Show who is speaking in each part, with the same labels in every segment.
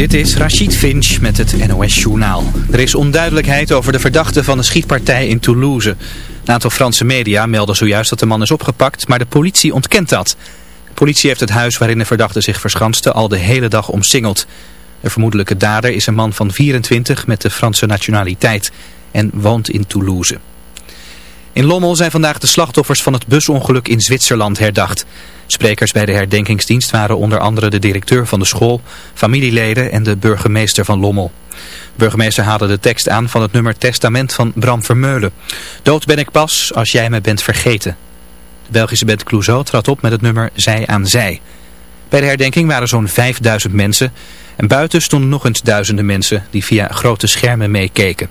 Speaker 1: Dit is Rachid Finch met het NOS-journaal. Er is onduidelijkheid over de verdachte van de schietpartij in Toulouse. Een aantal Franse media melden zojuist dat de man is opgepakt, maar de politie ontkent dat. De politie heeft het huis waarin de verdachte zich verschanste al de hele dag omsingeld. De vermoedelijke dader is een man van 24 met de Franse nationaliteit en woont in Toulouse. In Lommel zijn vandaag de slachtoffers van het busongeluk in Zwitserland herdacht. Sprekers bij de herdenkingsdienst waren onder andere de directeur van de school, familieleden en de burgemeester van Lommel. De burgemeester haalde de tekst aan van het nummer Testament van Bram Vermeulen. Dood ben ik pas als jij me bent vergeten. De Belgische band Clouseau trad op met het nummer Zij aan Zij. Bij de herdenking waren zo'n 5000 mensen en buiten stonden nog eens duizenden mensen die via grote schermen meekeken.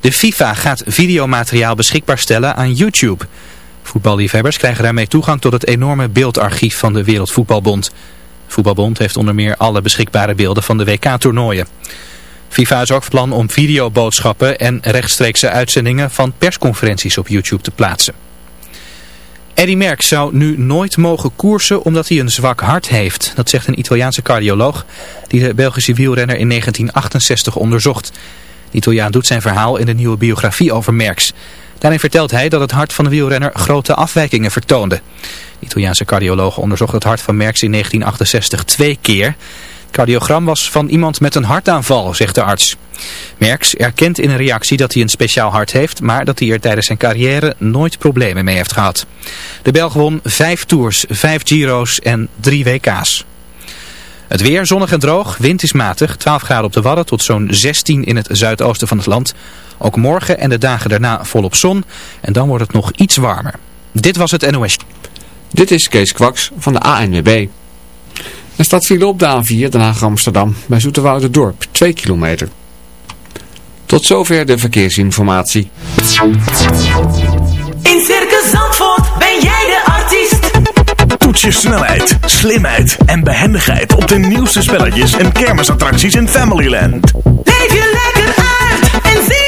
Speaker 1: De FIFA gaat videomateriaal beschikbaar stellen aan YouTube. Voetballiefhebbers krijgen daarmee toegang tot het enorme beeldarchief van de Wereldvoetbalbond. Voetbalbond heeft onder meer alle beschikbare beelden van de WK-toernooien. FIFA is ook plan om videoboodschappen en rechtstreekse uitzendingen van persconferenties op YouTube te plaatsen. Eddy Merckx zou nu nooit mogen koersen omdat hij een zwak hart heeft. Dat zegt een Italiaanse cardioloog die de Belgische wielrenner in 1968 onderzocht. De Italiaan doet zijn verhaal in de nieuwe biografie over Merckx. Daarin vertelt hij dat het hart van de wielrenner grote afwijkingen vertoonde. De Italiaanse cardioloog onderzocht het hart van Merckx in 1968 twee keer. Het cardiogram was van iemand met een hartaanval, zegt de arts. Merckx erkent in een reactie dat hij een speciaal hart heeft, maar dat hij er tijdens zijn carrière nooit problemen mee heeft gehad. De Belg won vijf tours, vijf Giro's en drie WK's. Het weer zonnig en droog, wind is matig, 12 graden op de Wadden tot zo'n 16 in het zuidoosten van het land. Ook morgen en de dagen daarna volop zon en dan wordt het nog iets warmer. Dit was het NOS.
Speaker 2: Dit is Kees Kwaks van de ANWB. Er staat file op de A4 Den Haag Amsterdam bij Dorp 2 kilometer. Tot zover de verkeersinformatie.
Speaker 3: In Circus Zandvoort ben jij de artiest.
Speaker 4: Toets je snelheid, slimheid en behendigheid op de nieuwste spelletjes en kermisattracties in Familyland.
Speaker 3: Leef je lekker uit en zie.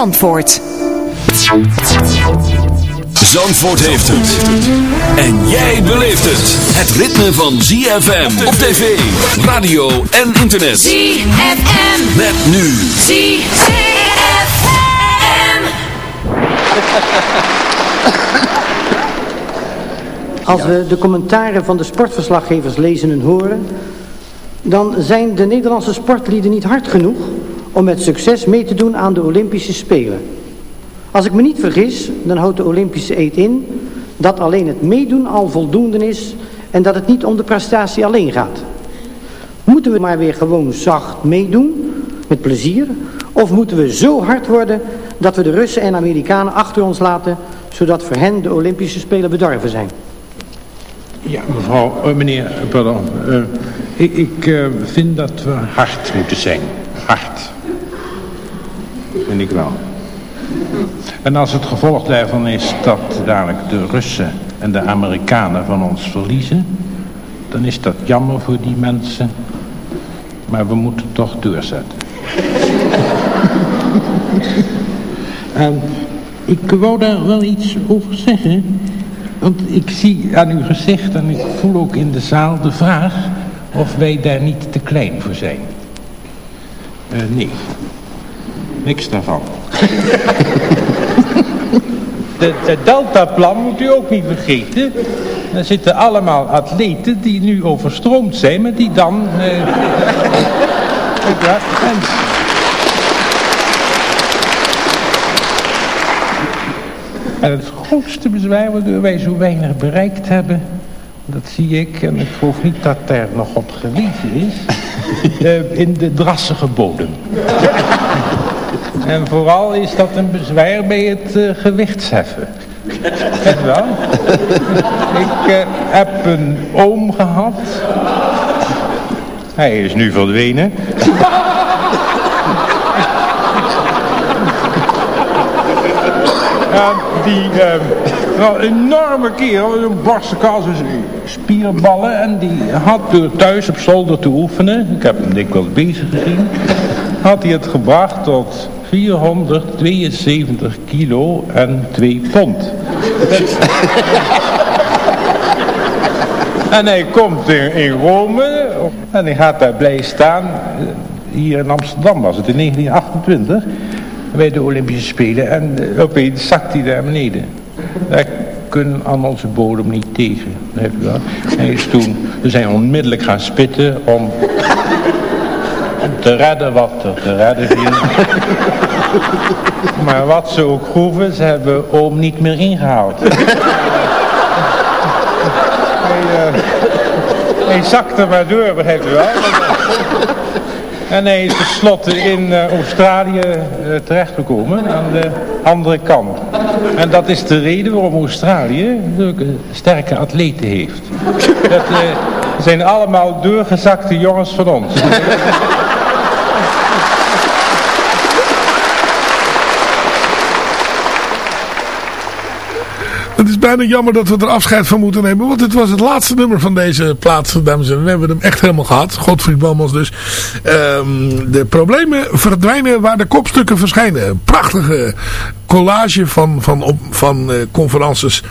Speaker 5: Zandvoort.
Speaker 6: Zandvoort heeft het. En jij beleeft het. Het ritme van ZFM op tv, radio en internet.
Speaker 3: ZFM.
Speaker 6: Met nu.
Speaker 3: ZFM.
Speaker 7: Als we de commentaren van de sportverslaggevers lezen en horen, dan zijn de Nederlandse sportlieden niet hard genoeg om met succes mee te doen aan de Olympische Spelen. Als ik me niet vergis, dan houdt de Olympische eet in dat alleen het meedoen al voldoende is en dat het niet om de prestatie alleen gaat. Moeten we maar weer gewoon zacht meedoen, met plezier, of moeten we zo hard worden dat we de Russen en Amerikanen achter ons laten, zodat voor hen de Olympische Spelen bedorven zijn?
Speaker 8: Ja, mevrouw, uh, meneer, pardon. Uh, ik ik vind dat we hard moeten zijn. Hard. Vind ik wel. En als het gevolg daarvan is dat dadelijk de Russen en de Amerikanen van ons verliezen, dan is dat jammer voor die mensen. Maar we moeten toch doorzetten. en ik wou daar wel iets over zeggen. Want ik zie aan uw gezicht en ik voel ook in de zaal de vraag of wij daar niet te klein voor zijn. Eh, nee, niks daarvan. Het de Deltaplan moet u ook niet vergeten. Er zitten allemaal atleten die nu overstroomd zijn, maar die dan... eh, ja, en, En het grootste bezwaar waardoor wij zo weinig bereikt hebben, dat zie ik, en ik geloof niet dat er nog op gewezen is, eh, in de drassige bodem. En vooral is dat een bezwaar bij het eh, gewichtsheffen. Wel? ik eh, heb een oom gehad. Hij is nu verdwenen. Ja, die eh, wel enorme kerel, een borstenkast, dus spierballen. En die had door thuis op zolder te oefenen, ik heb hem dikwijls bezig gezien, had hij het gebracht tot 472 kilo en 2 pond. en hij komt in, in Rome en hij gaat daar blij staan. Hier in Amsterdam was het in 1928 bij de Olympische Spelen en eh, opeens zakt hij daar beneden. Daar kunnen aan onze bodem niet tegen. Hij is toen, we zijn onmiddellijk gaan spitten om te redden wat er te redden viel. maar wat ze ook groeven, ze hebben oom niet meer ingehaald. hij, eh, hij zakte maar door, begrijp je wel? En hij is tenslotte in eh, Australië eh, terechtgekomen, aan de andere kant. En dat is de reden waarom Australië zulke sterke atleten heeft. Dat eh, zijn allemaal doorgezakte jongens van ons.
Speaker 9: Bijna jammer dat we er afscheid van moeten nemen. Want het was het laatste nummer van deze plaat, dames en heren. We hebben hem echt helemaal gehad. Godfried Bomels dus. Ehm, de problemen verdwijnen waar de kopstukken verschijnen. Een prachtige collage van, van, op, van eh, conferences.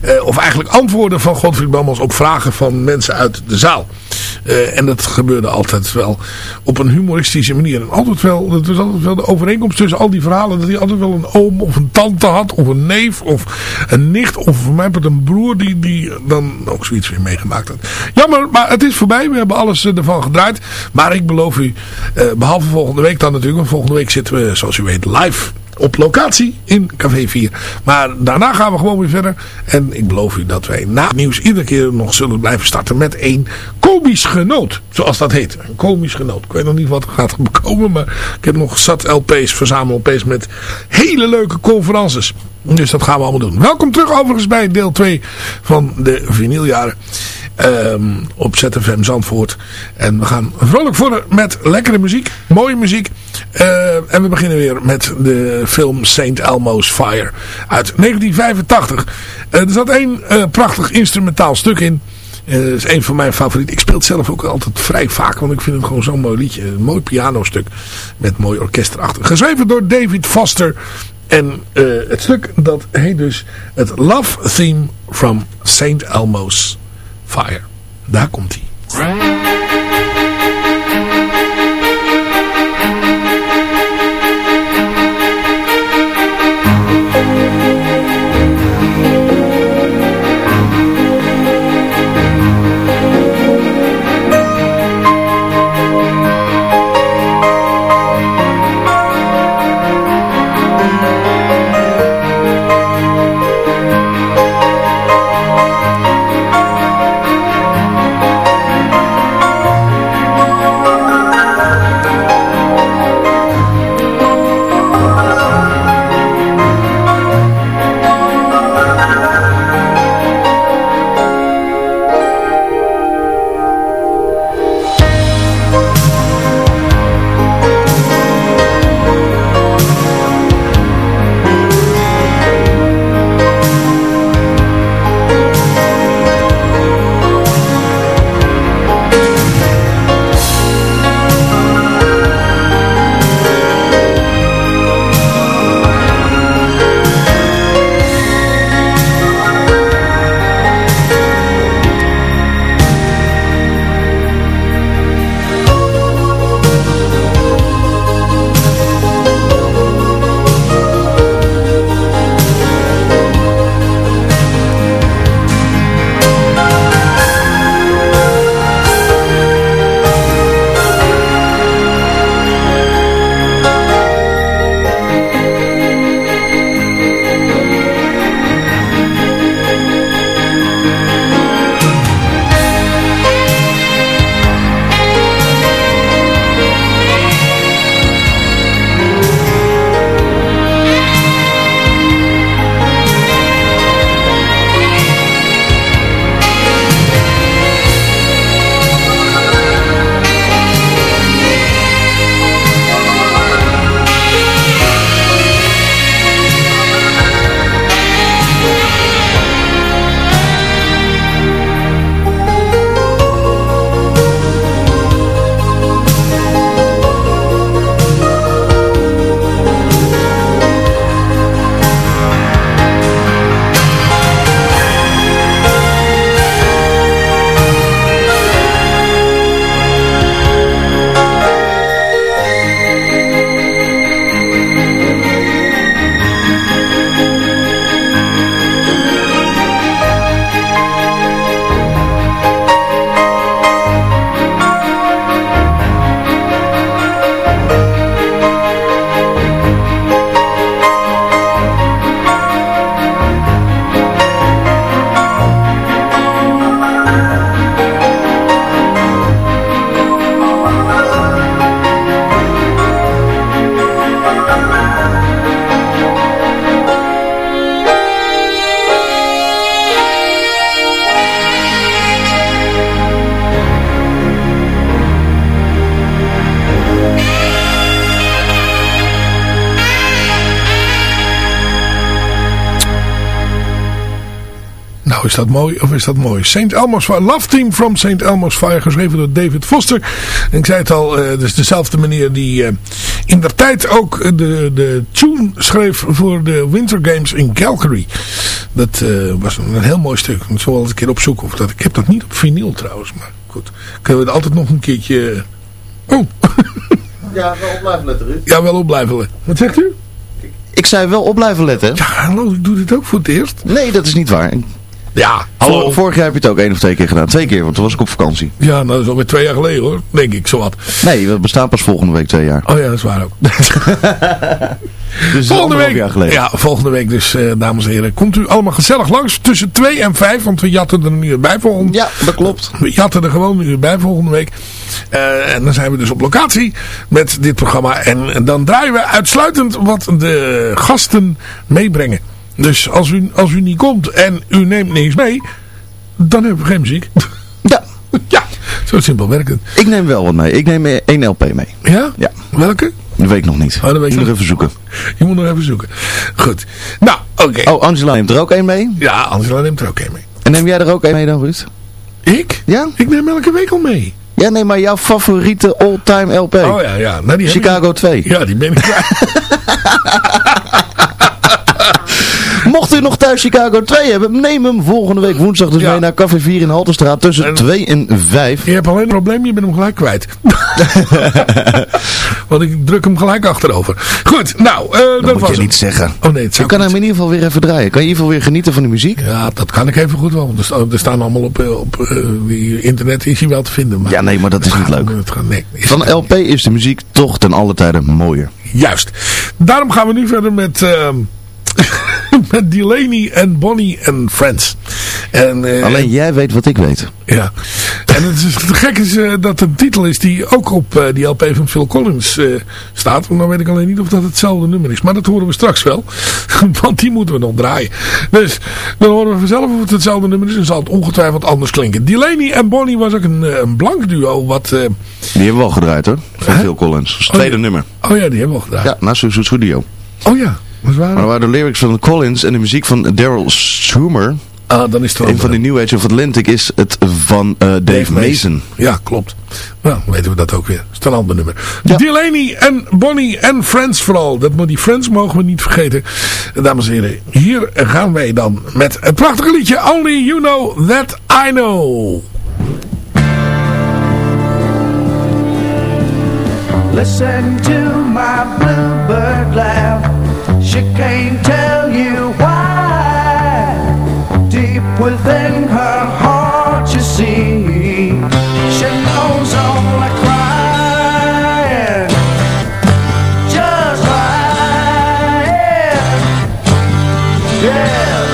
Speaker 9: Eh, of eigenlijk antwoorden van Godfried Bomels op vragen van mensen uit de zaal. Eh, en dat gebeurde altijd wel op een humoristische manier. En altijd wel, het was altijd wel de overeenkomst tussen al die verhalen. Dat hij altijd wel een oom of een tante had. Of een neef of een nicht. Of voor mij een broer die, die dan ook zoiets weer meegemaakt had. Jammer, maar het is voorbij. We hebben alles eh, ervan gedraaid. Maar ik beloof u, eh, behalve volgende week dan natuurlijk. Want volgende week zitten we, zoals u weet, live op locatie in Café 4. Maar daarna gaan we gewoon weer verder. En ik beloof u dat wij na het nieuws iedere keer nog zullen blijven starten met een komisch genoot. Zoals dat heet. Een komisch genoot. Ik weet nog niet wat er gaat komen. Maar ik heb nog zat LP's, verzamel LP's met hele leuke conferences. Dus dat gaan we allemaal doen. Welkom terug overigens bij deel 2 van de vinyljaren. Ehm, op ZFM Zandvoort. En we gaan vrolijk voor met lekkere muziek. Mooie muziek. Eh, en we beginnen weer met de film St. Elmo's Fire uit 1985. Eh, er zat één eh, prachtig instrumentaal stuk in. dat is een van mijn favorieten. Ik speel het zelf ook altijd vrij vaak. Want ik vind het gewoon zo'n mooi liedje. Een mooi pianostuk. Met mooi orkest erachter. Geschreven door David Foster. En het stuk dat heet dus het Love Theme from St. Elmo's Fire. Daar komt hij. Is dat mooi of is dat mooi? St. Elmo's Fire, Love Team from St. Elmo's Fire, geschreven door David Foster. En ik zei het al, uh, is dezelfde meneer die uh, in der tijd ook de, de tune schreef voor de Winter Games in Calgary. Dat uh, was een heel mooi stuk. Ik zal wel eens een keer opzoeken. Of dat, ik heb dat niet op vinyl trouwens, maar goed. Kunnen we het altijd nog een keertje... Oh.
Speaker 10: Ja, wel op blijven letten, Ruud.
Speaker 9: Ja, wel op blijven letten. Wat zegt u?
Speaker 10: Ik zei wel op blijven letten.
Speaker 9: Ja, hallo, ik doe dit ook voor het eerst.
Speaker 10: Nee, dat is niet waar.
Speaker 9: Ja,
Speaker 10: hallo. vorig jaar heb je het ook één of twee keer gedaan. Twee keer, want toen was ik op vakantie.
Speaker 9: Ja, nou, dat is alweer twee jaar geleden hoor. Denk ik, zowat.
Speaker 10: Nee, we bestaan pas volgende week twee jaar.
Speaker 9: Oh ja, dat is waar ook.
Speaker 10: dus
Speaker 9: volgende week,
Speaker 10: jaar geleden.
Speaker 9: Ja, volgende week dus, uh, dames en heren. Komt u allemaal gezellig langs tussen twee en vijf. Want we jatten er een uur bij volgende
Speaker 10: Ja, dat klopt.
Speaker 9: We jatten er gewoon een uur bij volgende week. Uh, en dan zijn we dus op locatie met dit programma. En dan draaien we uitsluitend wat de gasten meebrengen. Dus als u, als u niet komt en u neemt niks mee, dan hebben we geen muziek.
Speaker 10: Ja.
Speaker 9: ja, zo simpel werkt het.
Speaker 10: Ik neem wel wat mee. Ik neem één LP mee.
Speaker 9: Ja?
Speaker 10: Ja.
Speaker 9: Welke?
Speaker 10: Dat weet ik nog niet.
Speaker 9: Oh, dat weet
Speaker 10: je nog even zoeken.
Speaker 9: Je moet nog even zoeken. Goed. Nou, oké. Okay.
Speaker 10: Oh, Angela neemt er ook één mee?
Speaker 9: Ja, Angela neemt er ook één mee.
Speaker 10: En neem jij er ook één mee dan, Ruud?
Speaker 9: Ik?
Speaker 10: Ja?
Speaker 9: Ik neem elke week al mee.
Speaker 10: Ja, nee, maar jouw favoriete all-time LP.
Speaker 9: Oh ja, ja. Nou, die
Speaker 10: Chicago
Speaker 9: ik...
Speaker 10: 2.
Speaker 9: Ja, die ben ik
Speaker 10: Mocht u nog thuis Chicago 2 hebben, neem hem volgende week woensdag dus ja. mee naar Café 4 in Halterstraat tussen en, 2 en 5.
Speaker 9: Je hebt alleen een probleem, je bent hem gelijk kwijt. Want ik druk hem gelijk achterover. Goed, nou, uh, dat,
Speaker 10: dat moet
Speaker 9: was
Speaker 10: je niet zeggen.
Speaker 9: Oh nee, het
Speaker 10: je kan hem in ieder geval weer even draaien. Kan je in ieder geval weer genieten van de muziek?
Speaker 9: Ja, dat kan ik even goed wel. Want er staan allemaal op, op uh, die internet is hij wel te vinden. Maar
Speaker 10: ja, nee, maar dat is niet leuk.
Speaker 9: Gaan, nee, is
Speaker 10: van LP is de muziek toch ten alle tijden mooier.
Speaker 9: Juist. Daarom gaan we nu verder met... Uh, met Delaney en Bonnie en Friends. En, uh,
Speaker 10: Alleen jij weet wat ik weet.
Speaker 9: Ja. En het, is, het gekke is uh, dat het een titel is die ook op uh, die LP van Phil Collins staat. Want dan weet ik alleen niet of dat hetzelfde nummer is. Maar dat horen we straks wel. Want die moeten we nog draaien. Dus dan horen we vanzelf of het hetzelfde nummer is. En zal het ongetwijfeld anders klinken. Delaney en Bonnie was ook een, een blank duo. Wat,
Speaker 10: die hebben we al gedraaid hoor. Van Phil Collins. Dat is het tweede
Speaker 9: oh,
Speaker 10: nummer.
Speaker 9: Oh ja, die hebben we al gedraaid.
Speaker 10: Ja, naast Suzu Studio.
Speaker 9: Oh ja.
Speaker 10: Maar dat waren de lyrics van Collins en de muziek van Daryl Schumer.
Speaker 9: Ah, dan is het
Speaker 10: Een van de New Age of Atlantic is het van uh, Dave, Dave Mason. Mason.
Speaker 9: Ja, klopt. Nou, weten we dat ook weer. Dat is een ander nummer. Ja. Delaney en Bonnie en Friends vooral. Dat, die Friends mogen we niet vergeten. Dames en heren, hier gaan wij dan met het prachtige liedje Only You Know That I Know.
Speaker 3: Listen to my bluebird laugh. She can't tell you why. Deep within her heart, you see, she knows only crying, just crying. Yeah.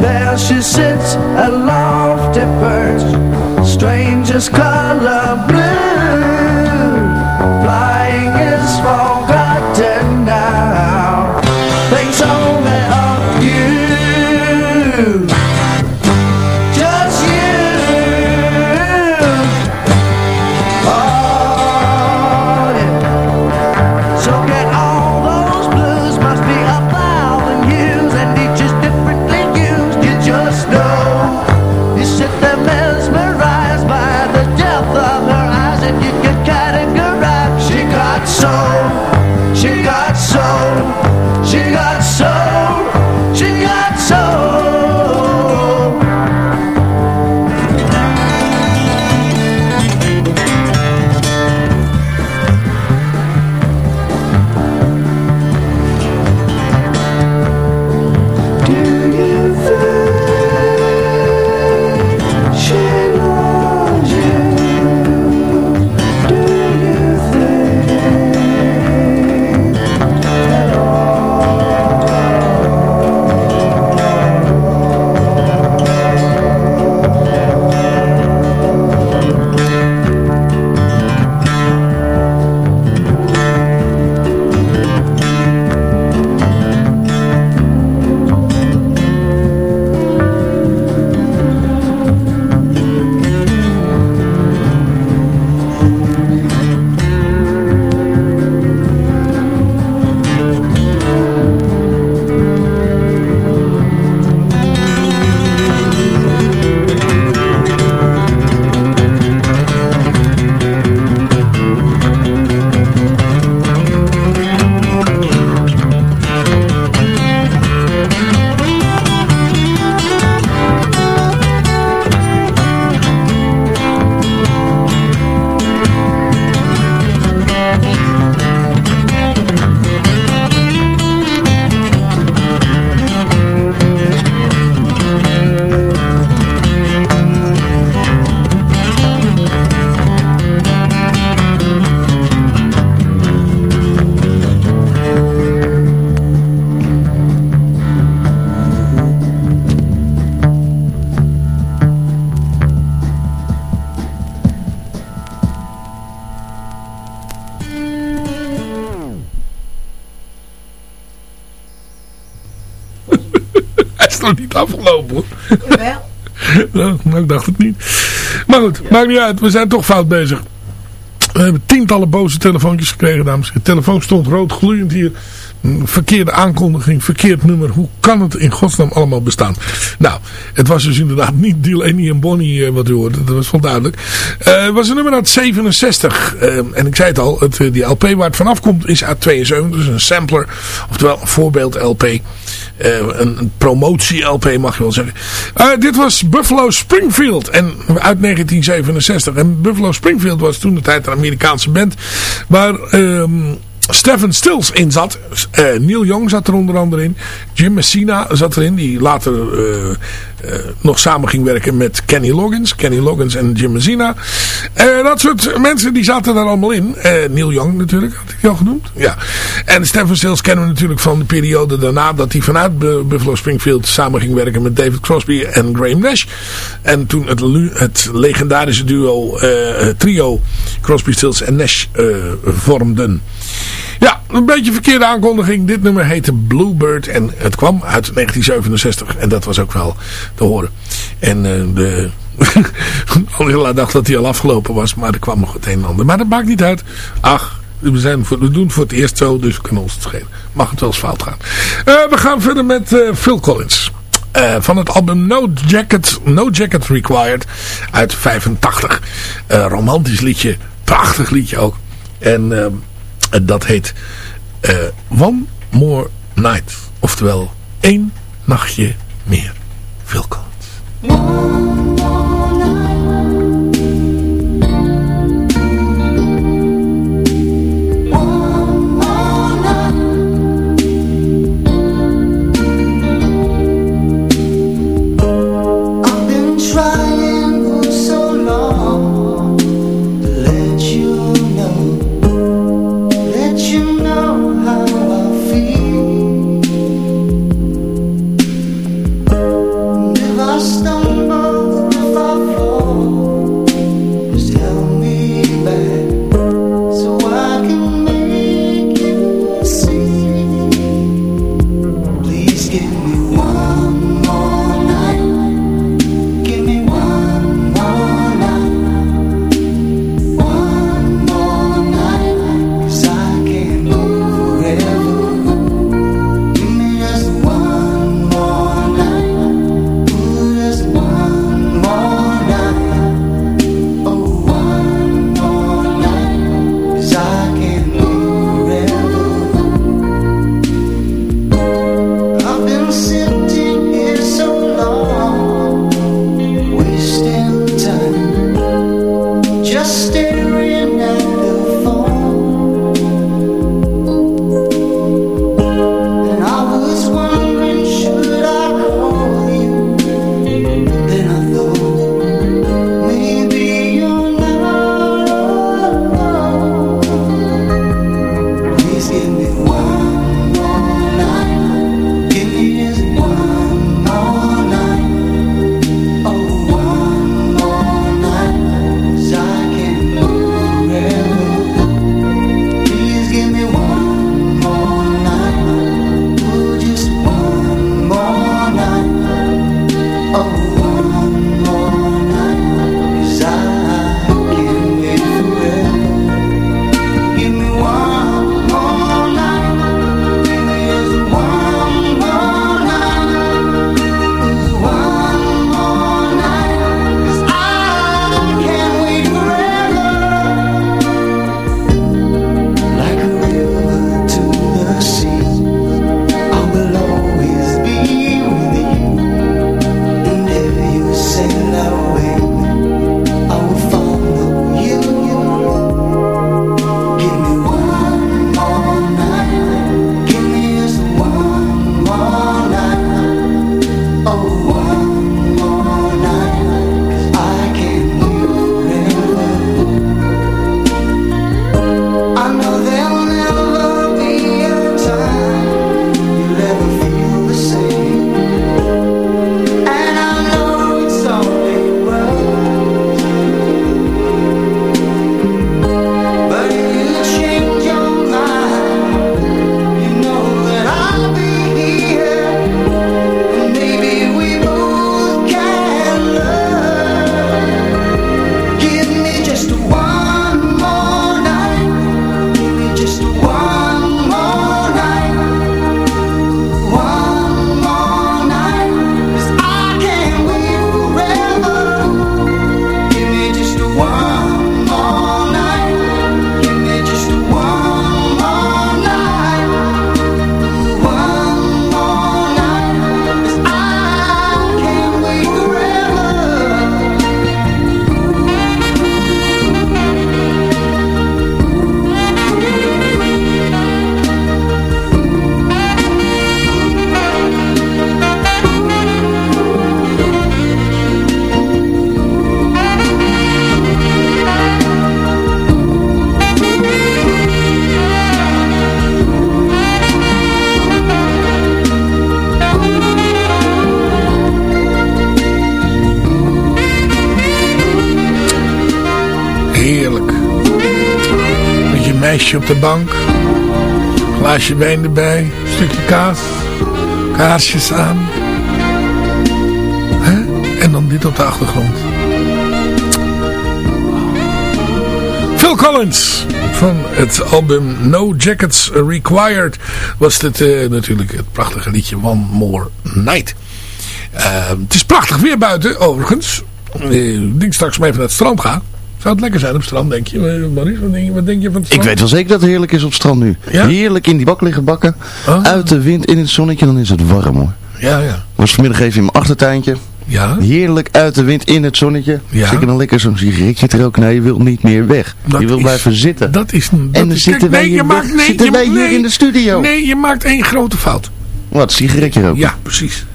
Speaker 3: There she sits, a lofty perch strangest color blue
Speaker 9: hoor.
Speaker 11: Jawel.
Speaker 9: Nou, ik dacht het niet. Maar goed, maakt niet uit. We zijn toch fout bezig. We hebben tientallen boze telefoontjes gekregen, dames. De telefoon stond rood gloeiend hier. Verkeerde aankondiging, verkeerd nummer. Hoe kan het in godsnaam allemaal bestaan? Nou, het was dus inderdaad niet Delaney en Bonnie eh, wat u hoorde. Dat was wel duidelijk. Eh, het was een nummer uit 67. Eh, en ik zei het al, het, eh, die LP waar het vanaf komt is uit 72. Dus een sampler, oftewel een voorbeeld LP. Eh, een, een promotie-LP mag je wel zeggen. Eh, dit was Buffalo Springfield en, uit 1967. En Buffalo Springfield was toen de tijd een Amerikaanse band. Waar... ehm Stephen Stills in zat. Eh, Neil Young zat er onder andere in. Jim Messina zat erin. Die later eh, eh, nog samen ging werken met Kenny Loggins. Kenny Loggins en Jim Messina. Dat soort mensen die zaten daar allemaal in. Neil Young natuurlijk. Had ik al genoemd? Ja. En Stephen Stills kennen we natuurlijk van de periode daarna. Dat hij vanuit Bu- Buffalo Springfield samen ging werken met David Crosby en Graham Nash. En toen het, het legendarische duo, trio Crosby, Stills en Nash vormden. Ja, een beetje verkeerde aankondiging. Dit nummer heette Bluebird en het kwam uit 1967 en dat was ook wel te horen. En eh, de... Angela dacht dat hij al afgelopen was, maar er kwam nog het een en ander. Maar dat maakt niet uit. Ach, we, zijn voor, we doen het voor het eerst zo, dus kunnen ons het schelen. Mag het wel eens fout gaan. Eh, we gaan verder met eh, Phil Collins. Van het album No Jacket, no Jacket Required uit 85. Eh, romantisch liedje, prachtig liedje ook. En eh, dat heet eh, One More Night. Oftewel, één nachtje meer. Collins. Op de bank. Glaasje wijn erbij. Stukje kaas. Kaarsjes aan. Hè? En dan dit op de achtergrond. Phil Collins van het album No Jackets Required was dit uh, natuurlijk het prachtige liedje One More Night. Uh, het is prachtig weer buiten overigens. Uh, ik denk straks maar even naar het strand gaan. Zou het lekker zijn op het strand, denk je? Maurice, wat denk je, wat denk je van het strand?
Speaker 10: Ik weet wel zeker dat het heerlijk is op het strand nu.
Speaker 9: Ja?
Speaker 10: Heerlijk in die bak liggen bakken.
Speaker 9: Oh.
Speaker 10: Uit de wind, in het zonnetje, dan is het warm hoor.
Speaker 9: Ja, ja.
Speaker 10: Was vanmiddag even in mijn achtertuintje.
Speaker 9: Ja.
Speaker 10: Heerlijk uit de wind in het zonnetje.
Speaker 9: Ja.
Speaker 10: Zeker dan lekker zo'n sigaretje te roken. Nee, je wilt niet meer weg.
Speaker 9: Dat
Speaker 10: je wilt
Speaker 9: is-
Speaker 10: blijven zitten.
Speaker 9: Dat is... Dat
Speaker 10: en dan
Speaker 9: is,
Speaker 10: zitten
Speaker 9: kijk,
Speaker 10: wij,
Speaker 9: je maakt, nee,
Speaker 10: zitten
Speaker 9: je,
Speaker 10: wij hier
Speaker 9: nee,
Speaker 10: in de studio.
Speaker 9: Nee, je maakt één grote fout.
Speaker 10: Wat, sigaretje roken?
Speaker 9: Ja, precies.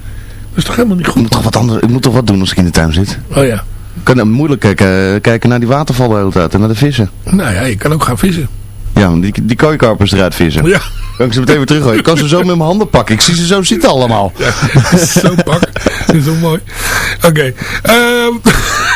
Speaker 9: Dat is toch helemaal niet
Speaker 10: Ik
Speaker 9: goed?
Speaker 10: moet toch wat anders, ik moet toch wat doen als ik in de tuin zit.
Speaker 9: Oh ja.
Speaker 10: Kan moeilijk kijken, kijken naar die watervallen de hele tijd en naar de vissen.
Speaker 9: Nou ja, je kan ook gaan vissen.
Speaker 10: Ja, die, die kooikarpers eruit vissen.
Speaker 9: Ja.
Speaker 10: Kan ik ze meteen weer teruggooien. Ik kan ze zo met mijn handen pakken. Ik zie ze zo zitten allemaal.
Speaker 9: Ja, zo pak. Dat is zo mooi. Oké. Ehm,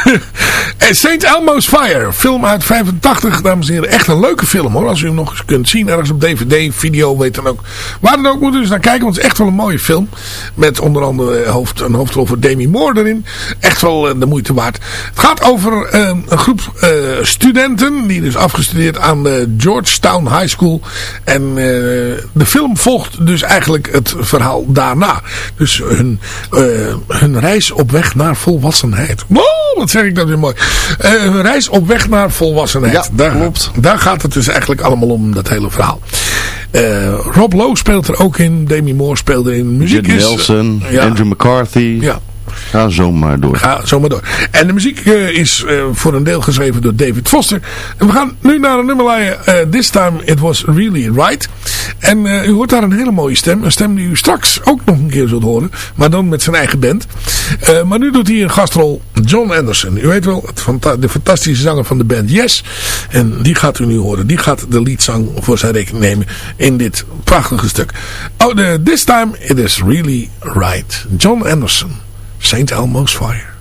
Speaker 9: en St. Elmo's Fire. Film uit 85, dames en heren. Echt een leuke film hoor. Als u hem nog eens kunt zien. Ergens op DVD, video, weet dan ook. Waar dan ook moeten we eens naar kijken. Want het is echt wel een mooie film. Met onder andere hoofd, een hoofdrol voor Demi Moore erin. Echt wel eh, de moeite waard. Het gaat over ehm, een groep eh, studenten. Die dus afgestudeerd aan de Georgetown High School. En eh, de film volgt dus eigenlijk het verhaal daarna. Dus hun, eh, hun reis op weg naar volwassenheid. Wow, wat zeg ik dat weer mooi. Eh, hun reis op weg naar volwassenheid.
Speaker 10: Ja,
Speaker 9: daar,
Speaker 10: klopt.
Speaker 9: Daar gaat het dus eigenlijk allemaal om, dat hele verhaal. Rob Lowe speelt er ook in. Demi Moore speelt erin. Muziek is...
Speaker 10: Nelson,
Speaker 9: ja.
Speaker 10: Andrew McCarthy.
Speaker 9: Ja.
Speaker 10: Ga zo maar door.
Speaker 9: Ga zomaar door. En de muziek eh, is eh, voor een deel geschreven door David Foster. En we gaan nu naar een nummerlijn. eh This Time It Was Really Right. En u hoort daar een hele mooie stem. Een stem die u straks ook nog een keer zult horen. Maar dan met zijn eigen band. Maar nu doet hij een gastrol John Anderson. U weet wel, de fantastische zanger van de band Yes. En die gaat u nu horen. Die gaat de liedzang voor zijn rekening nemen in dit prachtige stuk. Oh, This Time It Is Really Right. John Anderson. St. Elmo's Fire.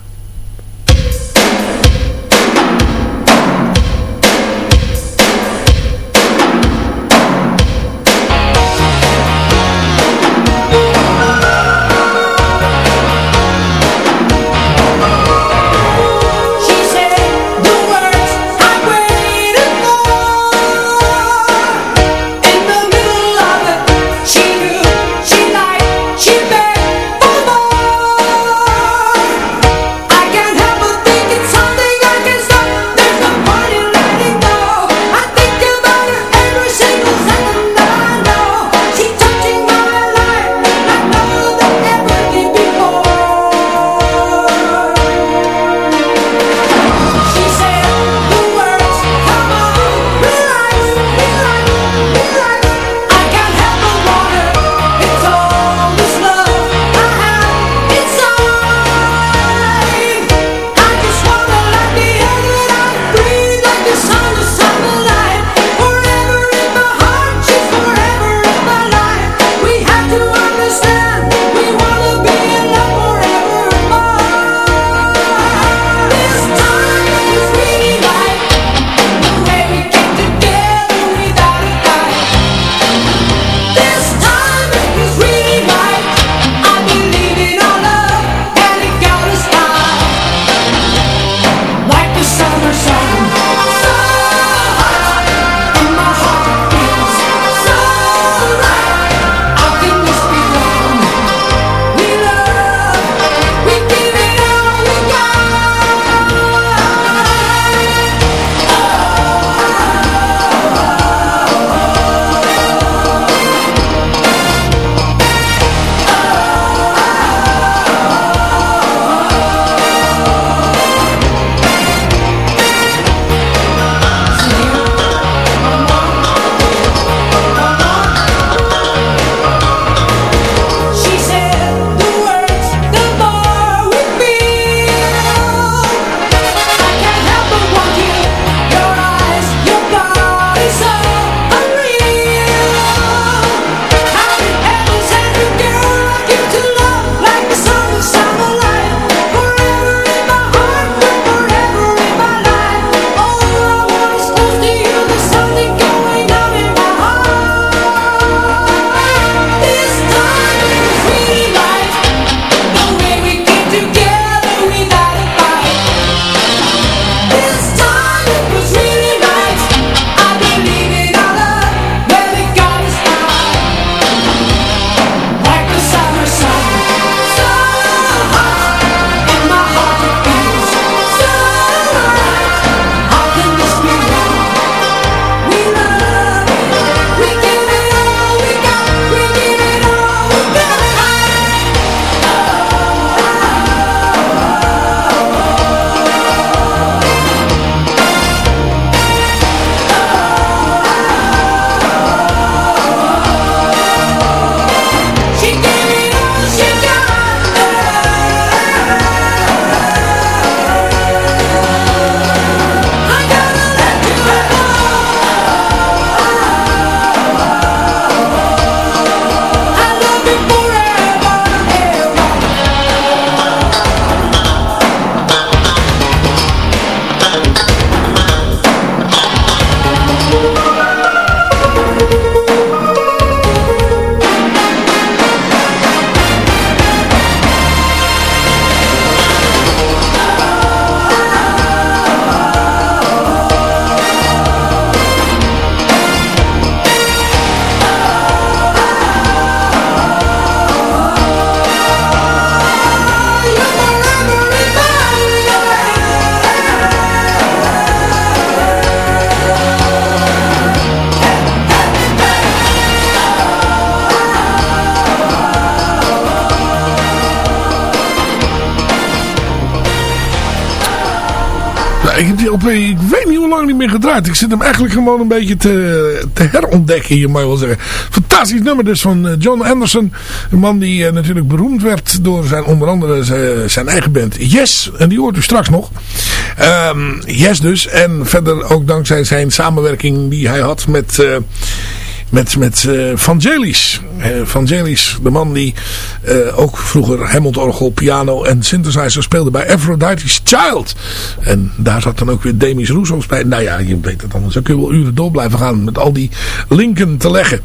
Speaker 9: Ik weet niet hoe lang niet meer gedraaid. Ik zit hem eigenlijk gewoon een beetje te, te herontdekken, je mag wel zeggen. Fantastisch nummer dus van eh, John Anderson. Een man die uh, natuurlijk beroemd werd door zijn onder andere zijn, zijn, eigen band Yes. En die hoort u straks nog. Um, yes dus. En verder ook dankzij zijn samenwerking die hij had met... Uh, met, met uh. Uh, Vangelis, de man die uh, ook vroeger Hammond-orgel, piano en synthesizer speelde bij Aphrodite's Child. En daar zat dan ook weer Demis Roussos bij. Nou ja, je weet het anders. Dan kun je wel uren door blijven gaan met al die linken te leggen.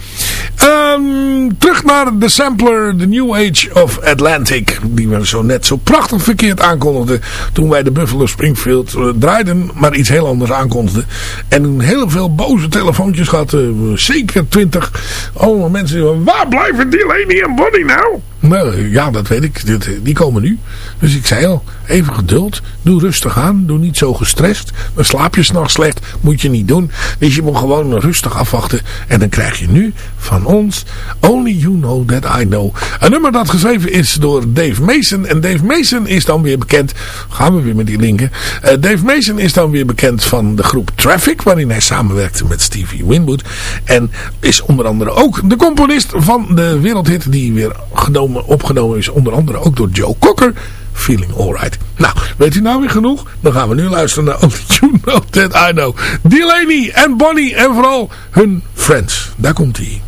Speaker 9: Um, terug naar de sampler The New Age of Atlantic. Die we zo net zo prachtig verkeerd aankondigden. Toen wij de Buffalo Springfield draaiden. Maar iets heel anders aankondigden. En heel veel boze telefoontjes gehad. zeker 20. Allemaal mensen die waar blijven Delaney en Bonnie nou? Nou, ja, dat weet ik. Die komen nu. Dus ik zei al, even geduld. Doe rustig aan. Doe niet zo gestrest. Dan slaap je s'nachts slecht. Moet je niet doen. Dus je moet gewoon rustig afwachten. En dan krijg je nu van ons Only You Know That I Know. Een nummer dat geschreven is door Dave Mason. En Dave Mason is dan weer bekend. Gaan we weer met die linken. Uh, Dave Mason is dan weer bekend van de groep Traffic. Waarin hij samenwerkte met Stevie Winwood. En is onder andere ook de componist van de wereldhit. Die weer genomen opgenomen is onder andere ook door Joe Cocker. Feeling Alright. Nou, weet u nou weer genoeg? Dan gaan we nu luisteren naar Only You Know That I Know. Delaney en Bonnie en vooral hun friends. Daar komt hij.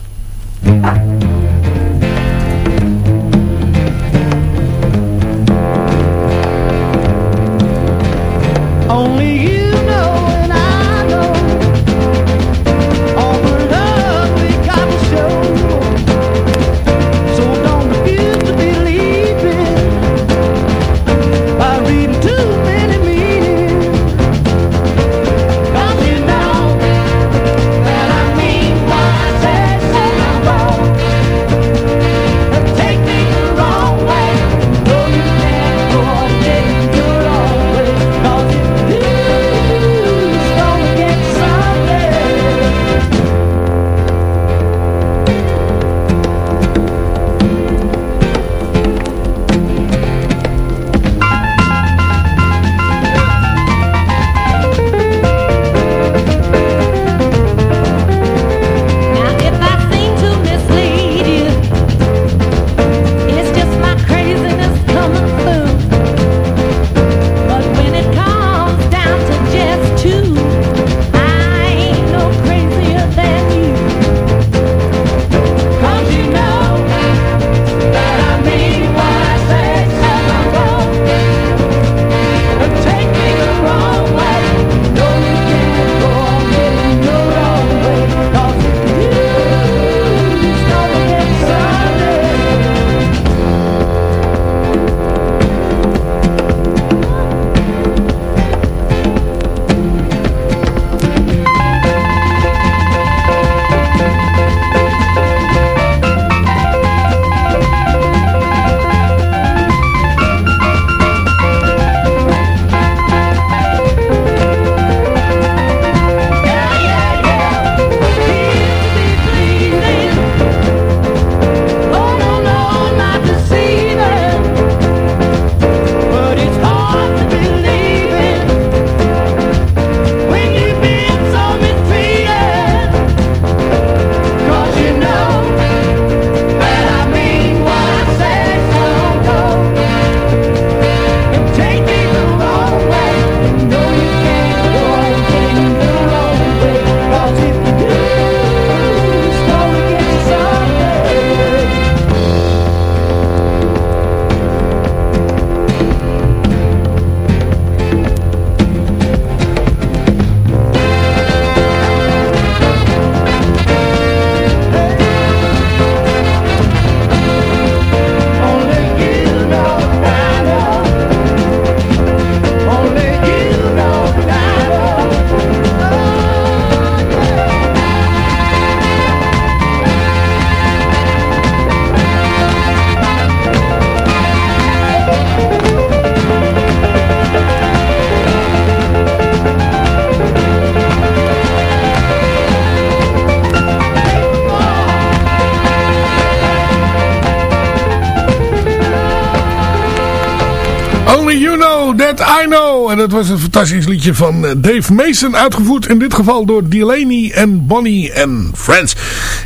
Speaker 11: Dat was een fantastisch liedje van eh, Dave Mason. Uitgevoerd in dit geval door Delaney en Bonnie en Friends.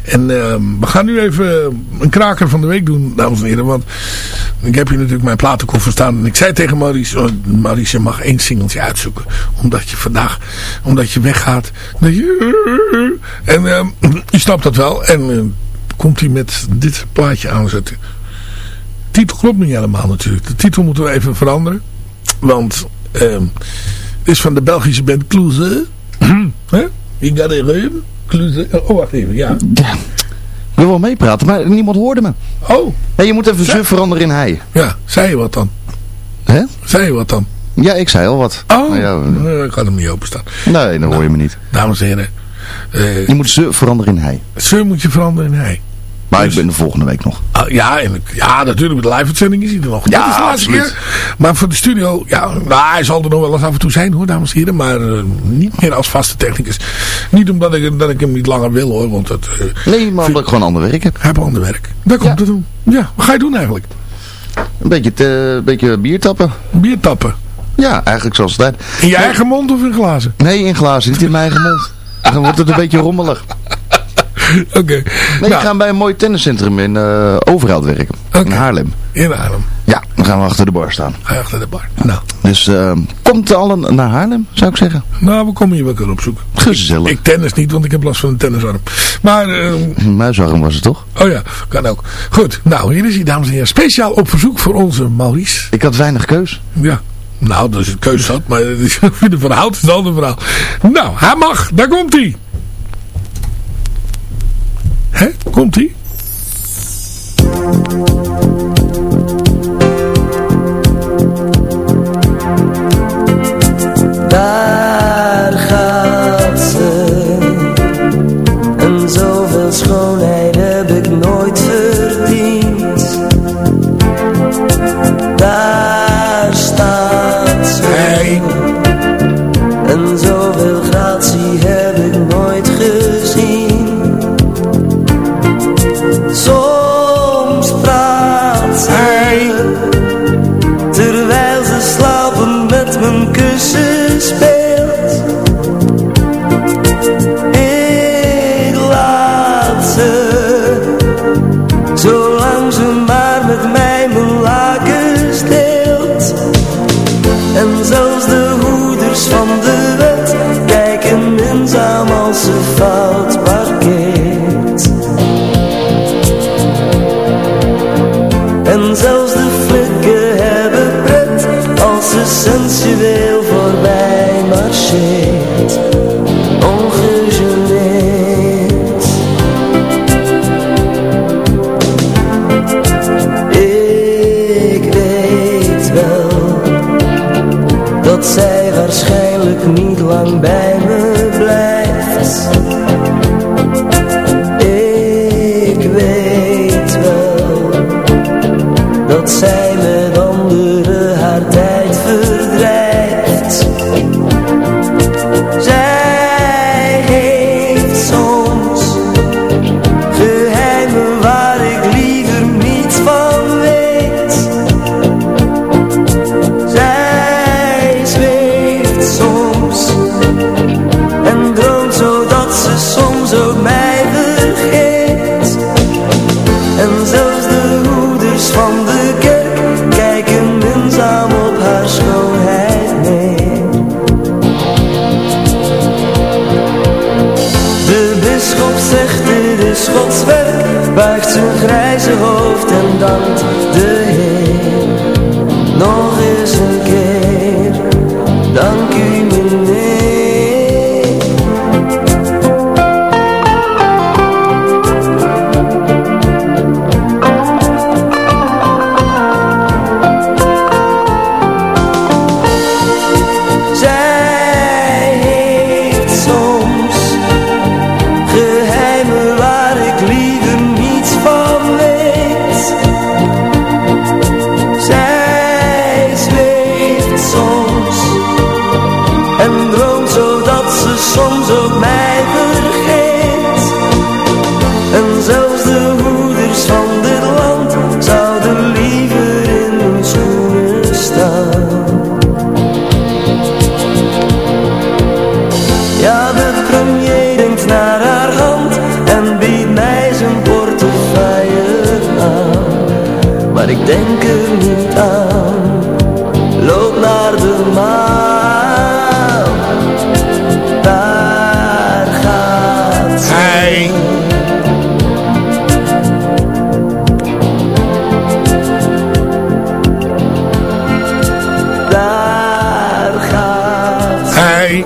Speaker 11: En uh, we gaan nu even een kraker van de week doen, dames en heren. Want ik heb hier natuurlijk mijn platenkoffer staan. En ik zei tegen Maurice, oh, Maurice je mag één singeltje uitzoeken. Omdat je vandaag, omdat je weggaat. En uh, je snapt dat wel. En uh, komt hij met dit plaatje aanzetten. De titel klopt niet helemaal natuurlijk. De titel moeten we even veranderen. Want het is van de Belgische band Kloeze. Je gaat even. Kloeze. Oh, wacht even. Ja.
Speaker 10: ja. Ik wil wel meepraten, maar niemand hoorde me.
Speaker 11: Oh.
Speaker 10: Hey, je moet even ze veranderen in hij.
Speaker 11: Ja, zei je wat dan?
Speaker 10: Hè?
Speaker 11: Zei je wat dan?
Speaker 10: Ja, ik zei al wat.
Speaker 11: Oh, nou ja, ik had hem niet openstaan.
Speaker 10: Nee, dan nou, hoor je me niet.
Speaker 11: Dames en heren.
Speaker 10: Uh, je moet ze veranderen in hij.
Speaker 11: Ze moet je veranderen in hij.
Speaker 10: Maar dus, ik ben de volgende week nog.
Speaker 11: Uh, ja, en, ja, natuurlijk. Met de live-uitzending is hij er nog.
Speaker 10: Ja,
Speaker 11: dat is de laatste keer. Maar voor de studio, ja, nou, hij zal er nog wel eens af en toe zijn hoor, dames en heren. Maar uh, niet meer als vaste technicus. Niet omdat ik, dat ik hem niet langer wil hoor. Want het,
Speaker 10: nee, maar omdat ik gewoon ander werk heb.
Speaker 11: Heeft ander werk. Daar komt het om. Ja, wat ga je doen eigenlijk?
Speaker 10: Een beetje, te, een beetje bier tappen.
Speaker 11: Bier tappen?
Speaker 10: Ja, eigenlijk zoals het
Speaker 11: In je eigen mond of in glazen?
Speaker 10: Nee, in glazen. Niet in mijn eigen mond. Dan wordt het een beetje rommelig.
Speaker 11: Oké. Okay.
Speaker 10: Nee, nou. we gaan bij een mooi tenniscentrum in uh, Overhout werken. Okay. In Haarlem.
Speaker 11: In Haarlem.
Speaker 10: Ja, dan gaan we achter de bar staan.
Speaker 11: Achter de bar. Nou.
Speaker 10: Dus uh, komt allen naar Haarlem, zou ik zeggen.
Speaker 11: Nou, we komen hier wel kunnen opzoeken.
Speaker 10: Gezellig.
Speaker 11: Ik tennis niet, want ik heb last van een tennisarm. Maar... Uh,
Speaker 10: Muisarm was het toch?
Speaker 11: Oh ja, kan ook. Goed, nou, hier is hij, dames en heren. Speciaal op verzoek voor onze Maurice.
Speaker 10: Ik had weinig keus.
Speaker 11: Ja. Nou, is een keuze zat, maar of je ervan houdt is een ander verhaal. Nou, hij mag. Daar komt hij. Hè?
Speaker 12: Maar ik
Speaker 11: denk er niet aan. Loop naar de maan, daar gaat ze.
Speaker 9: Hey.
Speaker 11: Daar gaat ze.
Speaker 9: Hey.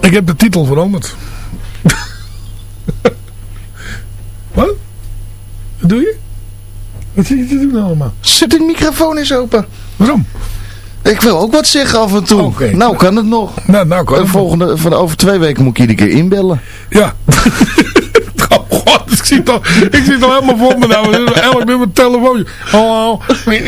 Speaker 9: Ik heb de titel veranderd. Wat? Wat doe je? Wat zit je te doen allemaal?
Speaker 10: Zet de microfoon eens open.
Speaker 9: Waarom?
Speaker 10: Ik wil ook wat zeggen af en toe. Nou kan het nog.
Speaker 9: Nou, nou kan
Speaker 10: En
Speaker 9: het
Speaker 10: volgende, van over twee weken moet ik iedere keer inbellen.
Speaker 9: Ja. oh god, ik zie het al, ik zie het al helemaal voor me nou. Elk nummer telefoon. Hallo.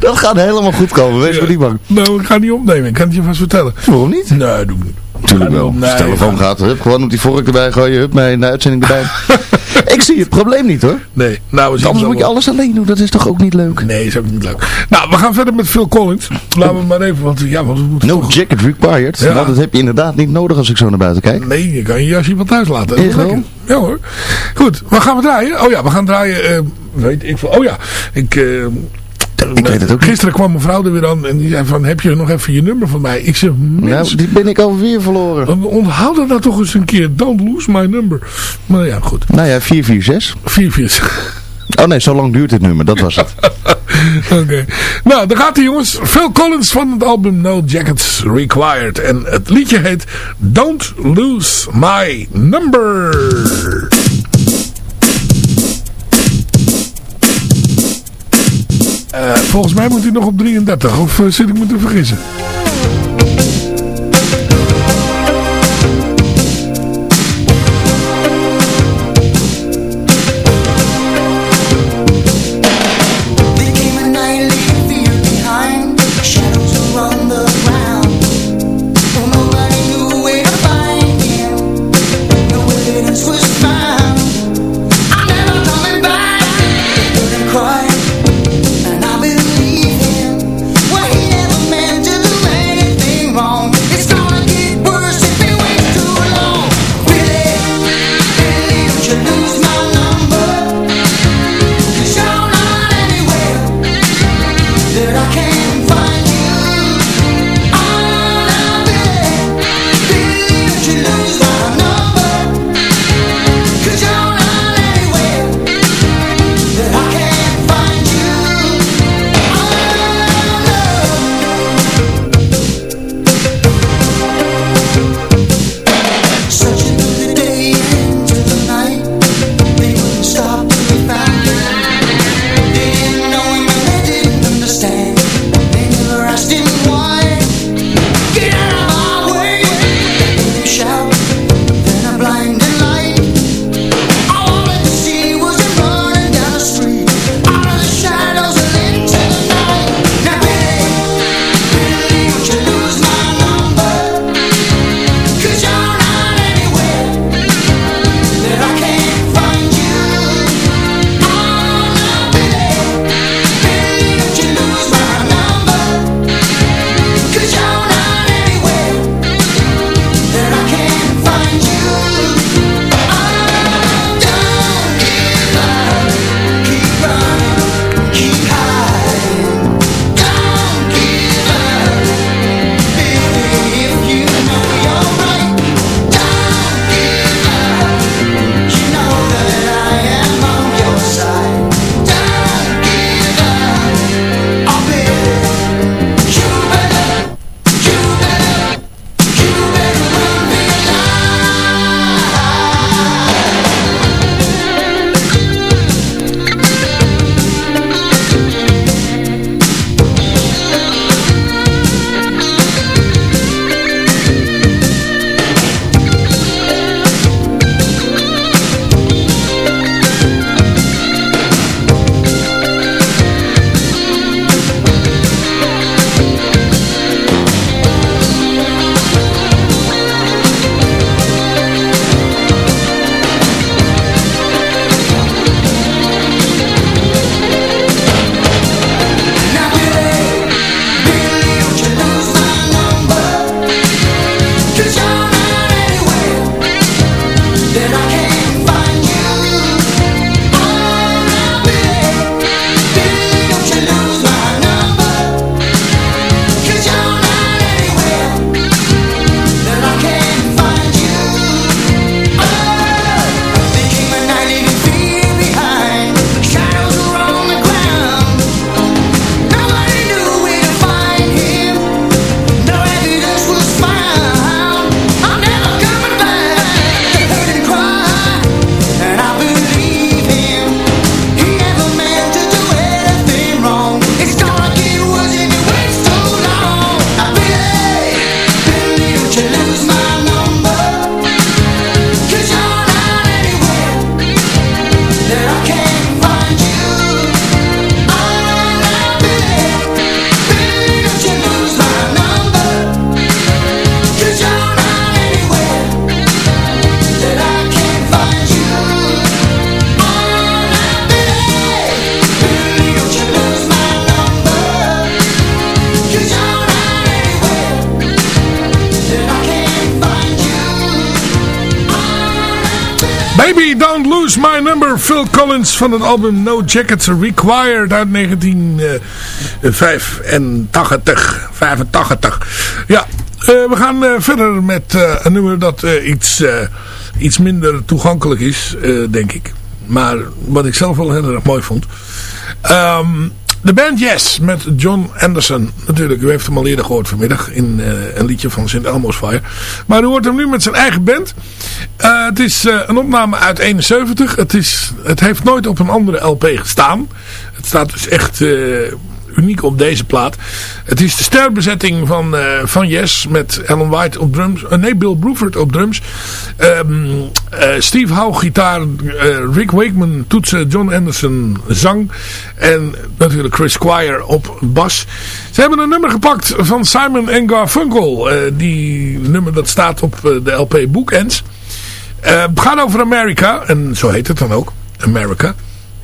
Speaker 10: dat gaat helemaal goed komen, wees maar niet bang.
Speaker 9: Nou, ik ga niet opnemen. Ik kan het je vast vertellen.
Speaker 10: Waarom niet?
Speaker 9: Nee, doe ik niet.
Speaker 10: Tuurlijk wel.
Speaker 9: Nee,
Speaker 10: Als de telefoon gaat, hup, gewoon op die vork erbij gooien, hup, mee in de uitzending erbij. ik zie het probleem niet hoor.
Speaker 9: Nee, nou, we zien
Speaker 10: Anders moet je alles alleen doen, dat is toch ook niet leuk?
Speaker 9: Nee, is ook niet leuk. Nou, we gaan verder met Phil Collins. Laten we maar even, want ja, want we moeten
Speaker 10: No
Speaker 9: toch-
Speaker 10: jacket required.
Speaker 9: Ja.
Speaker 10: Nou, dat heb je inderdaad niet nodig als ik zo naar buiten kijk.
Speaker 9: Nee, je kan je jasje wel thuis laten. Is
Speaker 10: wel?
Speaker 9: Ja hoor. Goed, wat gaan we draaien? Oh ja, we gaan draaien, eh, weet ik veel. Oh ja, ik... eh,
Speaker 10: Ik weet het ook niet.
Speaker 9: Gisteren kwam mijn vrouw er weer aan en die zei van, heb je nog even je nummer van mij? Ik zeg,
Speaker 10: Nou,
Speaker 9: mens,
Speaker 10: die ben ik alweer verloren.
Speaker 9: onthoud dat nou toch eens een keer. Don't lose my number. Maar ja, goed.
Speaker 10: Nou ja, 446.
Speaker 9: 4 4
Speaker 10: Oh nee, zo lang duurt dit nummer, dat was het.
Speaker 9: Oké. Nou, daar gaat hij jongens. Phil Collins van het album No Jackets Required. En het liedje heet Don't Lose My Number. Volgens mij moet hij nog op 33. Of eh, zit ik me te vergissen? Phil Collins van het album No Jackets Required uit 1985. 85. Ja, eh, we gaan eh, verder met eh, een nummer dat iets, iets minder toegankelijk is, denk ik. Maar wat ik zelf wel heel erg mooi vond. Ehm, de band Yes met John Anderson. Natuurlijk, u heeft hem al eerder gehoord vanmiddag in een liedje van St. Elmo's Fire. Maar u hoort hem nu met zijn eigen band. het is een opname uit 71. Het, is, het heeft nooit op een andere LP gestaan. Het staat dus echt uniek op deze plaat. Het is de sterbezetting van, uh, van Yes met Alan White op drums. Uh, nee, Bill Bruford op drums. Um, uh, Steve Howe gitaar. Rick Wakeman toetsen. John Anderson zang. En natuurlijk Chris Squire op bas. Ze hebben een nummer gepakt van Simon en Garfunkel. die nummer dat staat op de LP Bookends. het gaat over Amerika. En zo heet het dan ook. America.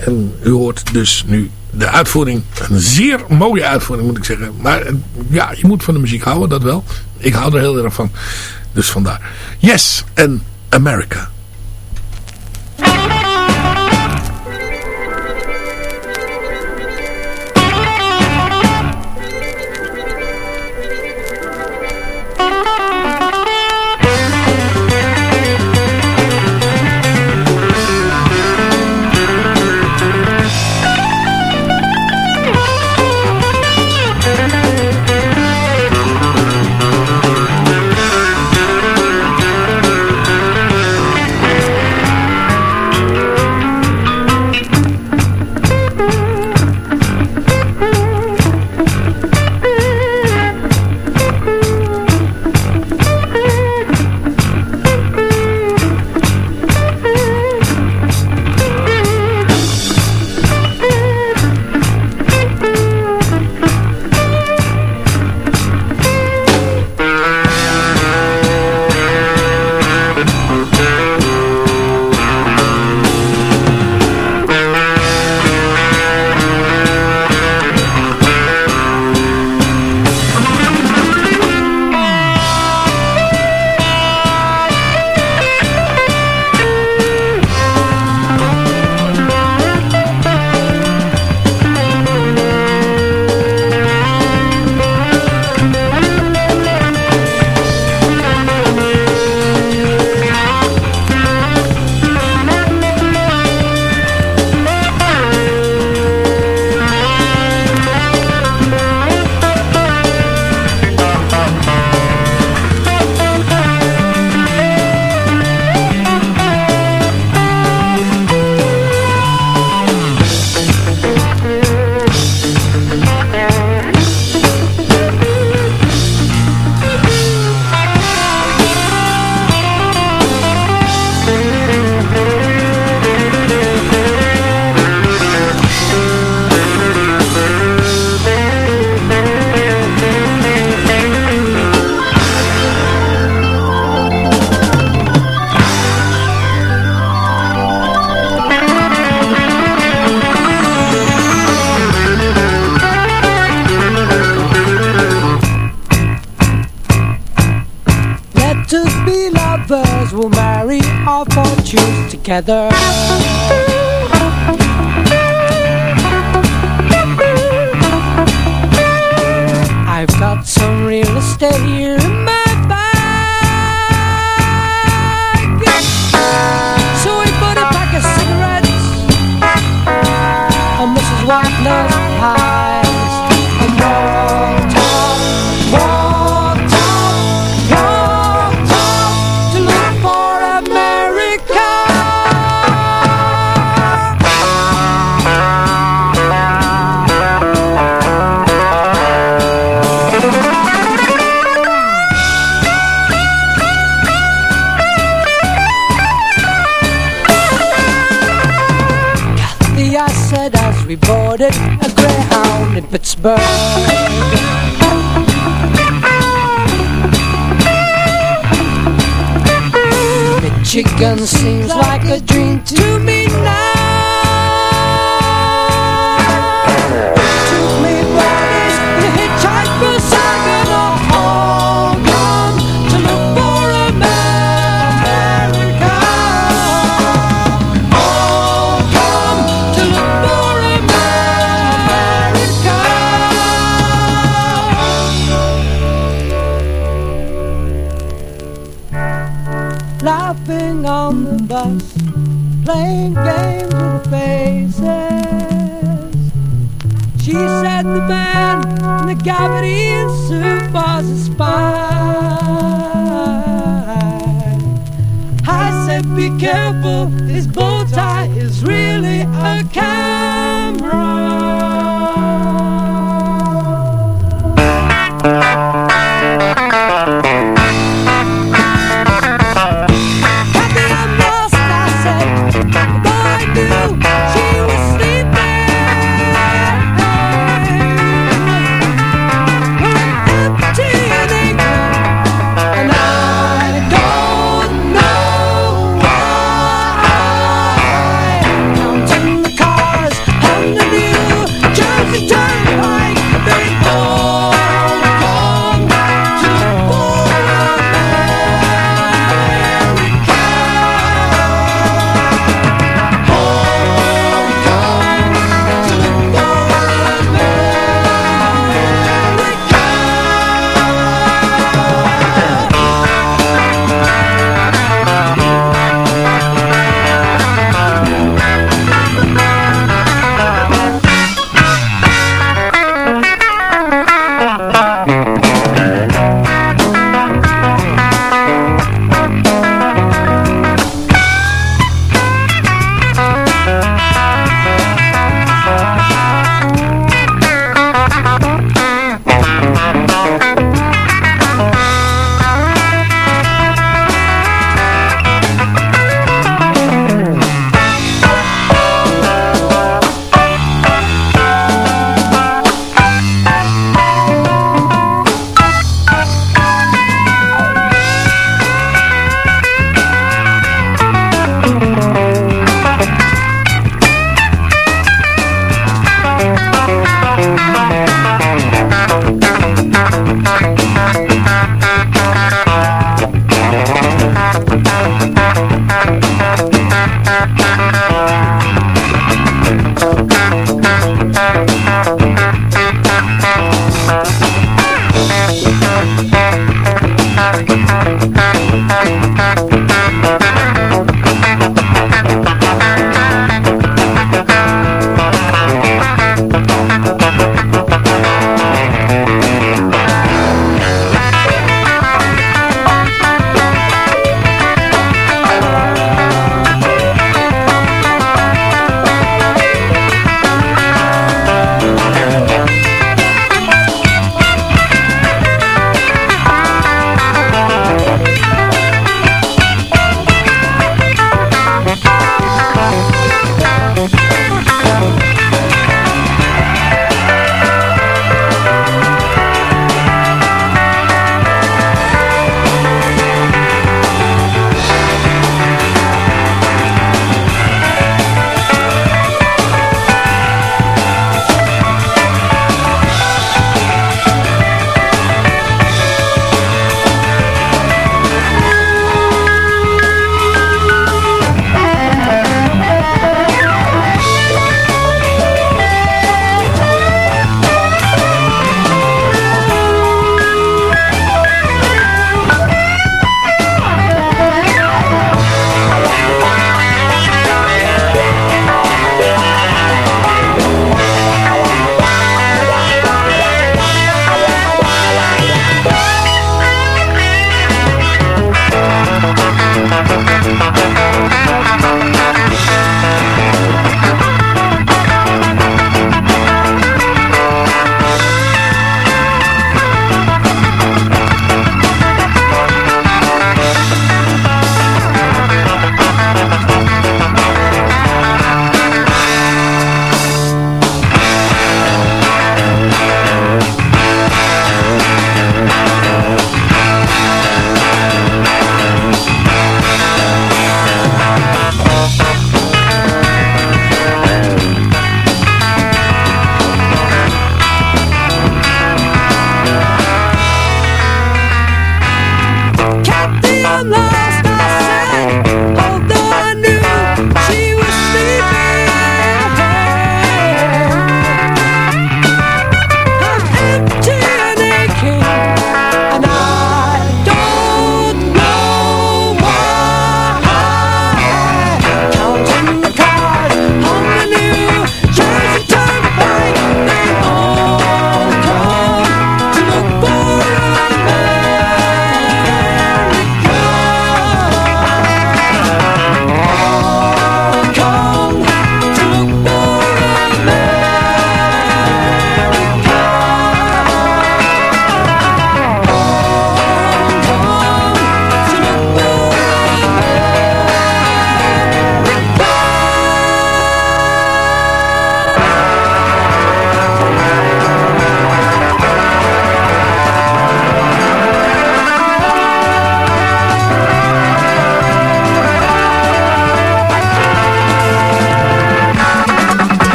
Speaker 9: En u hoort dus nu de uitvoering, een zeer mooie uitvoering moet ik zeggen. Maar eh, ja, je moet van de muziek houden, dat wel. Ik hou er heel erg van. Dus vandaar. Yes en America.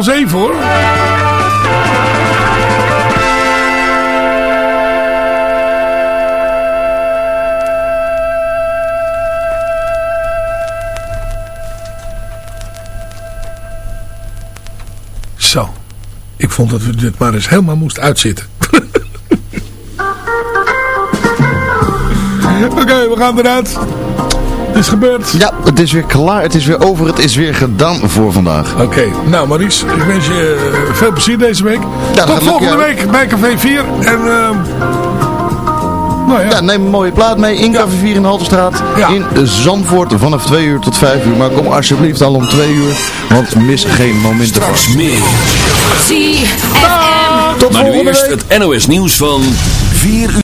Speaker 9: Wel zeven hoor. Zo. Ik vond dat we dit maar eens helemaal moesten uitzitten. Oké, we gaan eruit. Het is gebeurd.
Speaker 10: Ja, het is weer klaar. Het is weer over. Het is weer gedaan voor vandaag.
Speaker 9: Oké, nou Maurice, ik wens je eh, veel plezier deze week.
Speaker 10: dat
Speaker 9: Tot volgende
Speaker 10: lukken,
Speaker 9: week bij Café 4. En ehm nou ja.
Speaker 10: Ja, neem een mooie plaat mee in Café 4 in Halterstraat. In Zandvoort vanaf 2 uur tot 5 uur. Maar kom alsjeblieft al om 2 uur. Want mis geen moment ervan.
Speaker 6: Straks meer.
Speaker 5: ZFM.
Speaker 10: Tot
Speaker 6: Maar nu eerst
Speaker 10: week.
Speaker 6: het NOS nieuws van 4 uur.